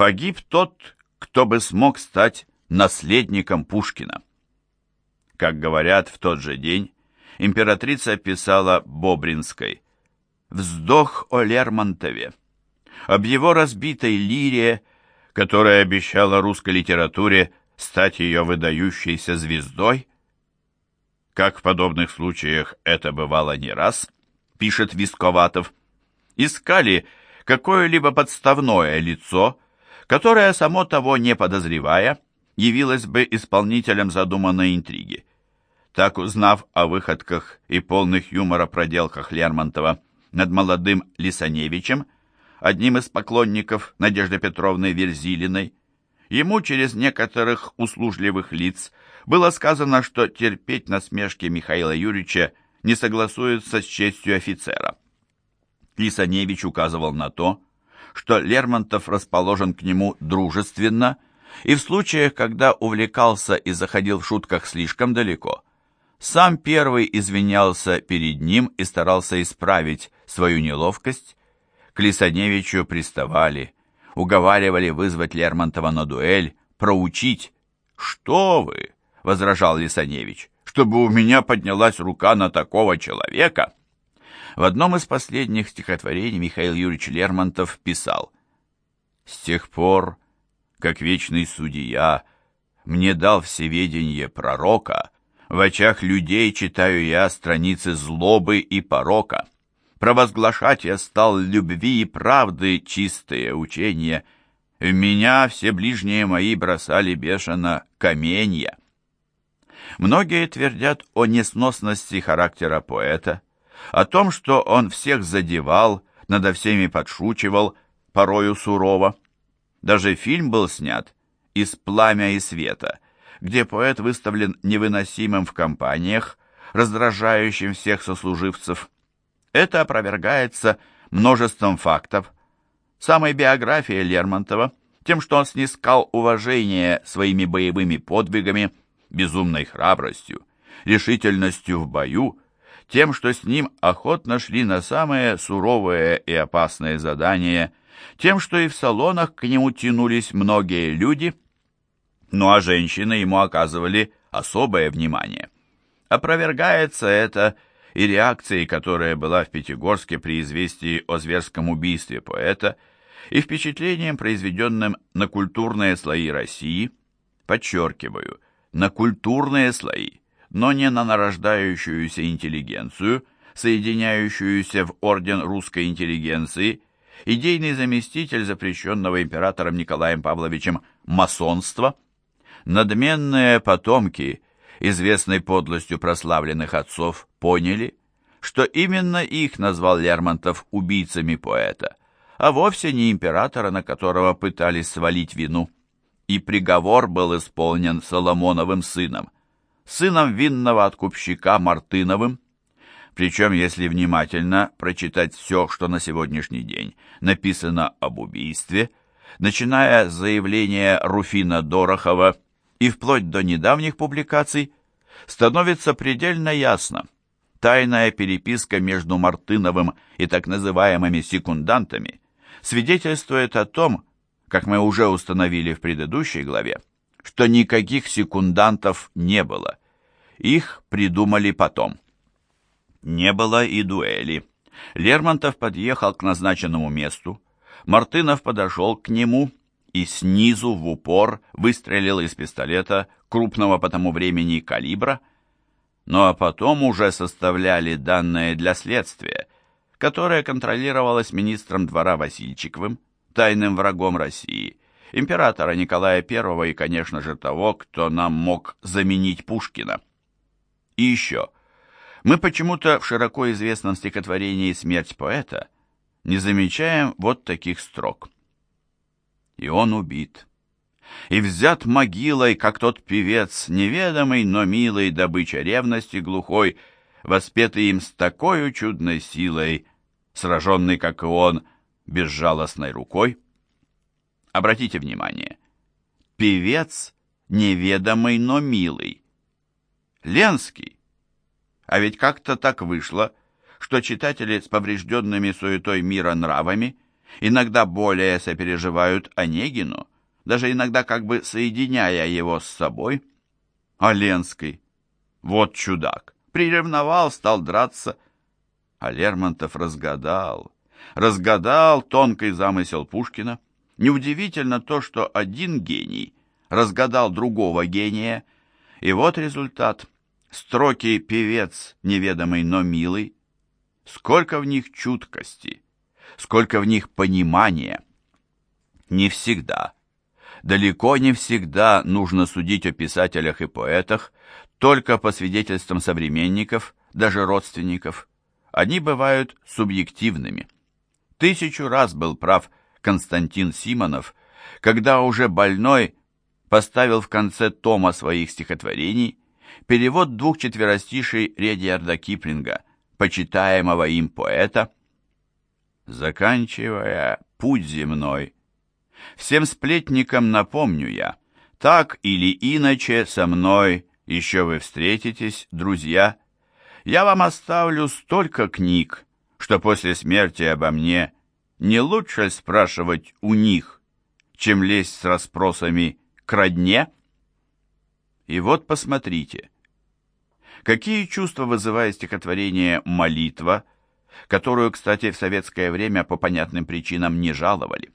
Погиб тот, кто бы смог стать наследником Пушкина. Как говорят, в тот же день императрица писала Бобринской «Вздох о Лермонтове, об его разбитой лире, которая обещала русской литературе стать ее выдающейся звездой. Как в подобных случаях это бывало не раз, пишет Висковатов, искали какое-либо подставное лицо, которое, само того не подозревая, явилось бы исполнителем задуманной интриги. Так, узнав о выходках и полных юмора проделках Лермонтова над молодым Лисаневичем, одним из поклонников Надежды Петровны Верзилиной, ему через некоторых услужливых лиц было сказано, что терпеть насмешки Михаила Юрьевича не согласуется с честью офицера. Лисаневич указывал на то, что Лермонтов расположен к нему дружественно, и в случаях, когда увлекался и заходил в шутках слишком далеко, сам первый извинялся перед ним и старался исправить свою неловкость, к Лисаневичу приставали, уговаривали вызвать Лермонтова на дуэль, проучить. «Что вы?» — возражал Лисаневич. «Чтобы у меня поднялась рука на такого человека?» В одном из последних стихотворений Михаил Юрьевич Лермонтов писал «С тех пор, как вечный судья мне дал всеведение пророка, в очах людей читаю я страницы злобы и порока. Провозглашать я стал любви и правды чистые учения. В меня все ближние мои бросали бешено каменья. Многие твердят о несносности характера поэта, о том, что он всех задевал, надо всеми подшучивал, порою сурово. Даже фильм был снят «Из пламя и света», где поэт выставлен невыносимым в компаниях, раздражающим всех сослуживцев. Это опровергается множеством фактов. Самой биографией Лермонтова, тем, что он снискал уважение своими боевыми подвигами, безумной храбростью, решительностью в бою, тем, что с ним охотно шли на самые суровые и опасные задания, тем, что и в салонах к нему тянулись многие люди, ну а женщины ему оказывали особое внимание. Опровергается это и реакцией, которая была в Пятигорске при известии о зверском убийстве поэта, и впечатлением, произведенным на культурные слои России, подчеркиваю, на культурные слои, но не на нарождающуюся интеллигенцию, соединяющуюся в орден русской интеллигенции, идейный заместитель запрещенного императором Николаем Павловичем масонства, надменные потомки – известной подлостью прославленных отцов, поняли, что именно их назвал Лермонтов убийцами поэта, а вовсе не императора, на которого пытались свалить вину. И приговор был исполнен Соломоновым сыном, сыном винного откупщика Мартыновым, причем, если внимательно прочитать все, что на сегодняшний день написано об убийстве, начиная с заявления Руфина Дорохова и вплоть до недавних публикаций, становится предельно ясно. Тайная переписка между Мартыновым и так называемыми секундантами свидетельствует о том, как мы уже установили в предыдущей главе, что никаких секундантов не было. Их придумали потом. Не было и дуэли. Лермонтов подъехал к назначенному месту. Мартынов подошел к нему и снизу в упор выстрелил из пистолета крупного по тому времени калибра, ну а потом уже составляли данные для следствия, которое контролировалось министром двора Васильчиковым, тайным врагом России, императора Николая I и, конечно же, того, кто нам мог заменить Пушкина. И еще, мы почему-то в широко известном стихотворении «Смерть поэта» не замечаем вот таких строк – и он убит. И взят могилой, как тот певец, неведомый, но милый, добыча ревности глухой, воспетый им с такой чудной силой, сраженный, как и он, безжалостной рукой. Обратите внимание, певец неведомый, но милый. Ленский. А ведь как-то так вышло, что читатели с поврежденными суетой мира нравами – иногда более сопереживают Онегину, даже иногда как бы соединяя его с собой. А Ленский, вот чудак, приревновал, стал драться. А Лермонтов разгадал, разгадал тонкий замысел Пушкина. Неудивительно то, что один гений разгадал другого гения, и вот результат. Строки «Певец, неведомый, но милый». Сколько в них чуткости, сколько в них понимания. Не всегда, далеко не всегда нужно судить о писателях и поэтах только по свидетельствам современников, даже родственников. Они бывают субъективными. Тысячу раз был прав Константин Симонов, когда уже больной поставил в конце тома своих стихотворений перевод двух четверостишей Редиарда Киплинга, почитаемого им поэта, заканчивая путь земной. Всем сплетникам напомню я, так или иначе со мной еще вы встретитесь, друзья. Я вам оставлю столько книг, что после смерти обо мне не лучше спрашивать у них, чем лезть с расспросами к родне? И вот посмотрите, какие чувства вызывает стихотворение «Молитва», которую, кстати, в советское время по понятным причинам не жаловали.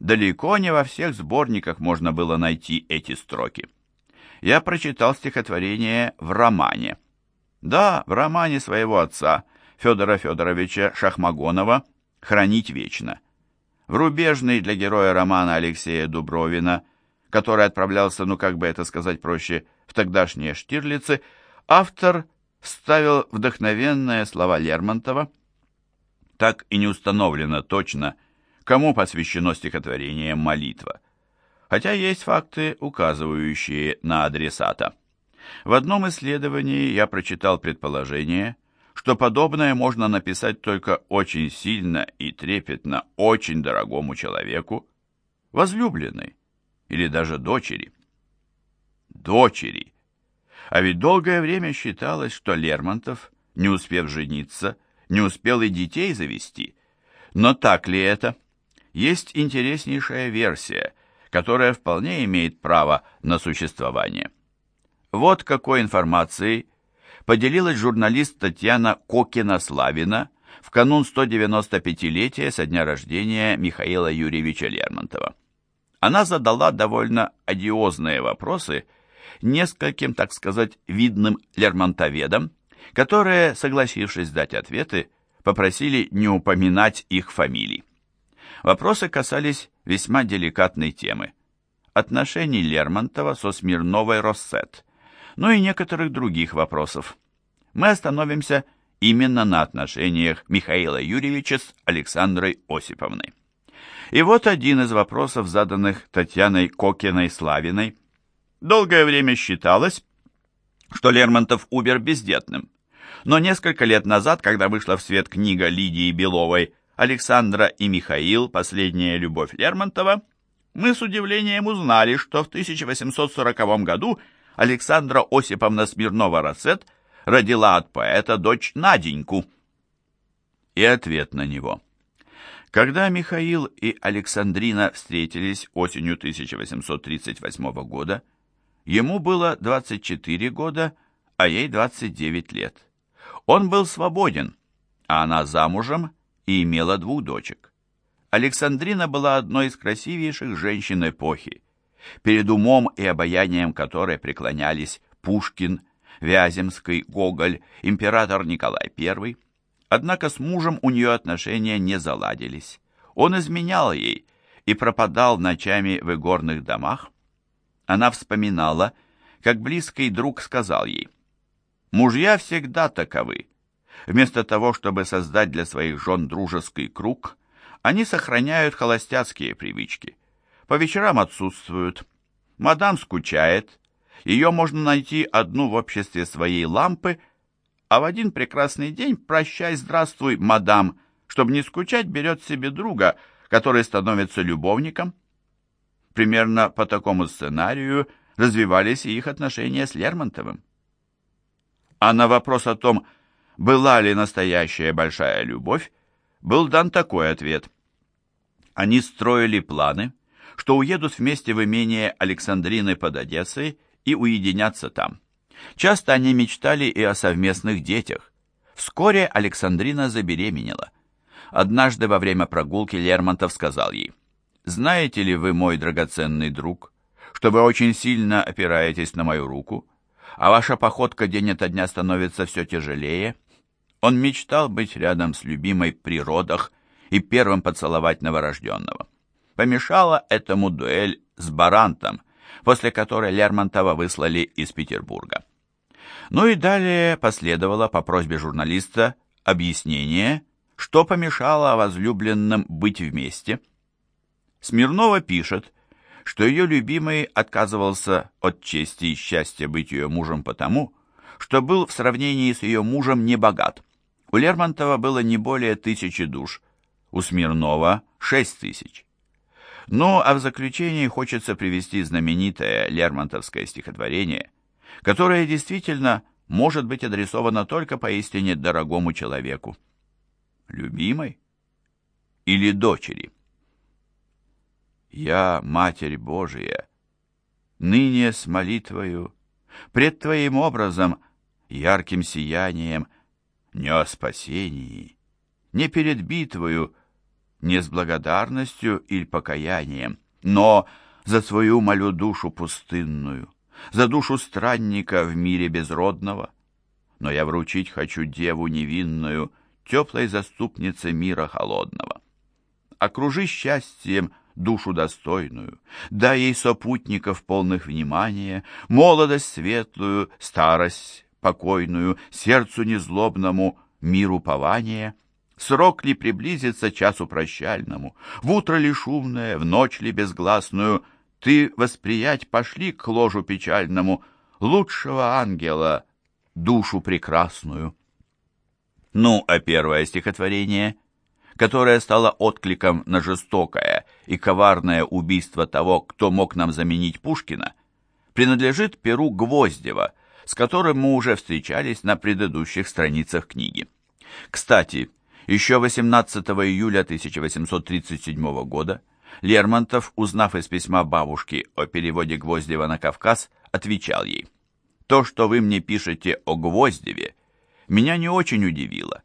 Далеко не во всех сборниках можно было найти эти строки я прочитал стихотворение в романе. Да, в романе своего отца, Федора Федоровича Шахмагонова «Хранить вечно». В рубежный для героя романа Алексея Дубровина, который отправлялся, ну как бы это сказать проще, в тогдашние Штирлицы, автор вставил вдохновенные слова Лермонтова. Так и не установлено точно, кому посвящено стихотворение «Молитва» хотя есть факты, указывающие на адресата. В одном исследовании я прочитал предположение, что подобное можно написать только очень сильно и трепетно очень дорогому человеку, возлюбленной или даже дочери. Дочери. А ведь долгое время считалось, что Лермонтов, не успев жениться, не успел и детей завести. Но так ли это? Есть интереснейшая версия – которая вполне имеет право на существование. Вот какой информацией поделилась журналист Татьяна Кокина-Славина в канун 195-летия со дня рождения Михаила Юрьевича Лермонтова. Она задала довольно одиозные вопросы нескольким, так сказать, видным лермонтоведам, которые, согласившись дать ответы, попросили не упоминать их фамилий. Вопросы касались весьма деликатной темы – отношений Лермонтова со Смирновой Россет, ну и некоторых других вопросов. Мы остановимся именно на отношениях Михаила Юрьевича с Александрой Осиповной. И вот один из вопросов, заданных Татьяной Кокиной-Славиной. Долгое время считалось, что Лермонтов умер бездетным. Но несколько лет назад, когда вышла в свет книга Лидии Беловой Александра и Михаил, последняя любовь Лермонтова, мы с удивлением узнали, что в 1840 году Александра Осиповна Смирнова-Рассет родила от поэта дочь Наденьку. И ответ на него. Когда Михаил и Александрина встретились осенью 1838 года, ему было 24 года, а ей 29 лет. Он был свободен, а она замужем и имела двух дочек. Александрина была одной из красивейших женщин эпохи, перед умом и обаянием которой преклонялись Пушкин, Вяземский, Гоголь, император Николай I. Однако с мужем у нее отношения не заладились. Он изменял ей и пропадал ночами в игорных домах. Она вспоминала, как близкий друг сказал ей, «Мужья всегда таковы. Вместо того, чтобы создать для своих жен дружеский круг, они сохраняют холостяцкие привычки. По вечерам отсутствуют. Мадам скучает. Ее можно найти одну в обществе своей лампы, а в один прекрасный день «Прощай, здравствуй, мадам», чтобы не скучать, берет себе друга, который становится любовником. Примерно по такому сценарию развивались и их отношения с Лермонтовым. А на вопрос о том, была ли настоящая большая любовь, был дан такой ответ. Они строили планы, что уедут вместе в имение Александрины под Одессой и уединятся там. Часто они мечтали и о совместных детях. Вскоре Александрина забеременела. Однажды во время прогулки Лермонтов сказал ей, «Знаете ли вы, мой драгоценный друг, что вы очень сильно опираетесь на мою руку, а ваша походка день ото дня становится все тяжелее?» Он мечтал быть рядом с любимой при родах и первым поцеловать новорожденного. Помешала этому дуэль с Барантом, после которой Лермонтова выслали из Петербурга. Ну и далее последовало по просьбе журналиста объяснение, что помешало возлюбленным быть вместе. Смирнова пишет, что ее любимый отказывался от чести и счастья быть ее мужем потому, что был в сравнении с ее мужем небогат. У Лермонтова было не более тысячи душ, у Смирнова – шесть тысяч. Ну, а в заключении хочется привести знаменитое лермонтовское стихотворение, которое действительно может быть адресовано только поистине дорогому человеку. Любимой или дочери? Я, Матерь Божия, ныне с молитвою, пред Твоим образом, ярким сиянием – не о спасении, не перед битвою, не с благодарностью или покаянием, но за свою молю душу пустынную, за душу странника в мире безродного. Но я вручить хочу деву невинную, теплой заступнице мира холодного. Окружи счастьем душу достойную, дай ей сопутников полных внимания, молодость светлую, старость покойную, сердцу незлобному, миру пования. Срок ли приблизится часу прощальному, в утро ли шумное, в ночь ли безгласную, ты восприять пошли к ложу печальному лучшего ангела, душу прекрасную. Ну, а первое стихотворение, которое стало откликом на жестокое и коварное убийство того, кто мог нам заменить Пушкина, принадлежит Перу Гвоздева, с которым мы уже встречались на предыдущих страницах книги. Кстати, еще 18 июля 1837 года Лермонтов, узнав из письма бабушки о переводе Гвоздева на Кавказ, отвечал ей, «То, что вы мне пишете о Гвоздеве, меня не очень удивило.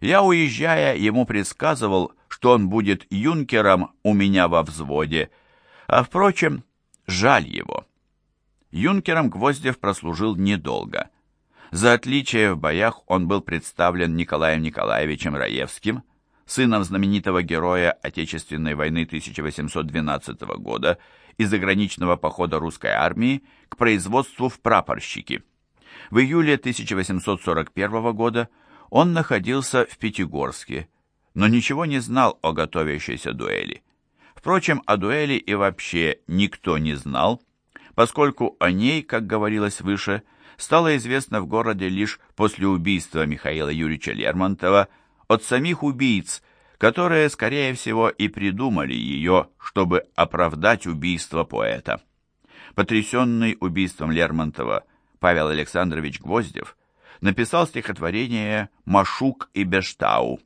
Я, уезжая, ему предсказывал, что он будет юнкером у меня во взводе, а, впрочем, жаль его». Юнкером Гвоздев прослужил недолго. За отличие в боях он был представлен Николаем Николаевичем Раевским, сыном знаменитого героя Отечественной войны 1812 года и заграничного похода русской армии к производству в прапорщики. В июле 1841 года он находился в Пятигорске, но ничего не знал о готовящейся дуэли. Впрочем, о дуэли и вообще никто не знал, поскольку о ней, как говорилось выше, стало известно в городе лишь после убийства Михаила Юрьевича Лермонтова от самих убийц, которые, скорее всего, и придумали ее, чтобы оправдать убийство поэта. Потрясенный убийством Лермонтова Павел Александрович Гвоздев написал стихотворение «Машук и Бештау»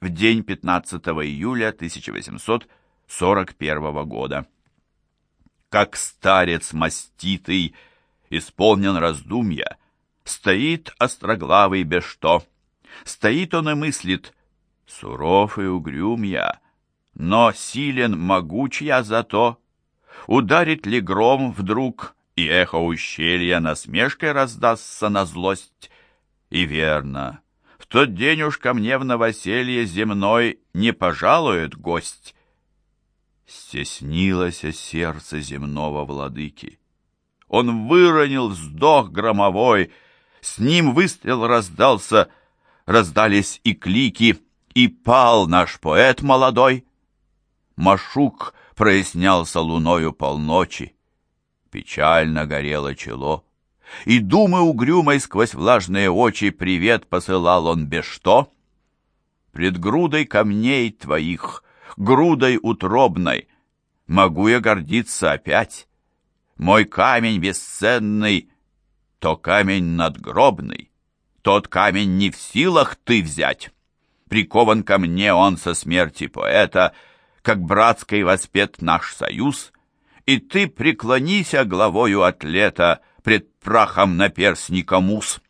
в день 15 июля 1841 года как старец маститый, исполнен раздумья, стоит остроглавый без что. Стоит он и мыслит, суров и угрюм я, но силен, могуч я зато. Ударит ли гром вдруг, и эхо ущелья насмешкой раздастся на злость? И верно, в тот день уж ко мне в новоселье земной не пожалует гость, Стеснилось сердце земного владыки. Он выронил вздох громовой, с ним выстрел раздался, раздались и клики, и пал наш поэт молодой. Машук прояснялся луною полночи, печально горело чело, и думы угрюмой сквозь влажные очи привет посылал он без что. Пред грудой камней твоих грудой утробной. Могу я гордиться опять. Мой камень бесценный, то камень надгробный, тот камень не в силах ты взять. Прикован ко мне он со смерти поэта, как братский воспет наш союз, и ты преклонися главою атлета пред прахом наперсника мус.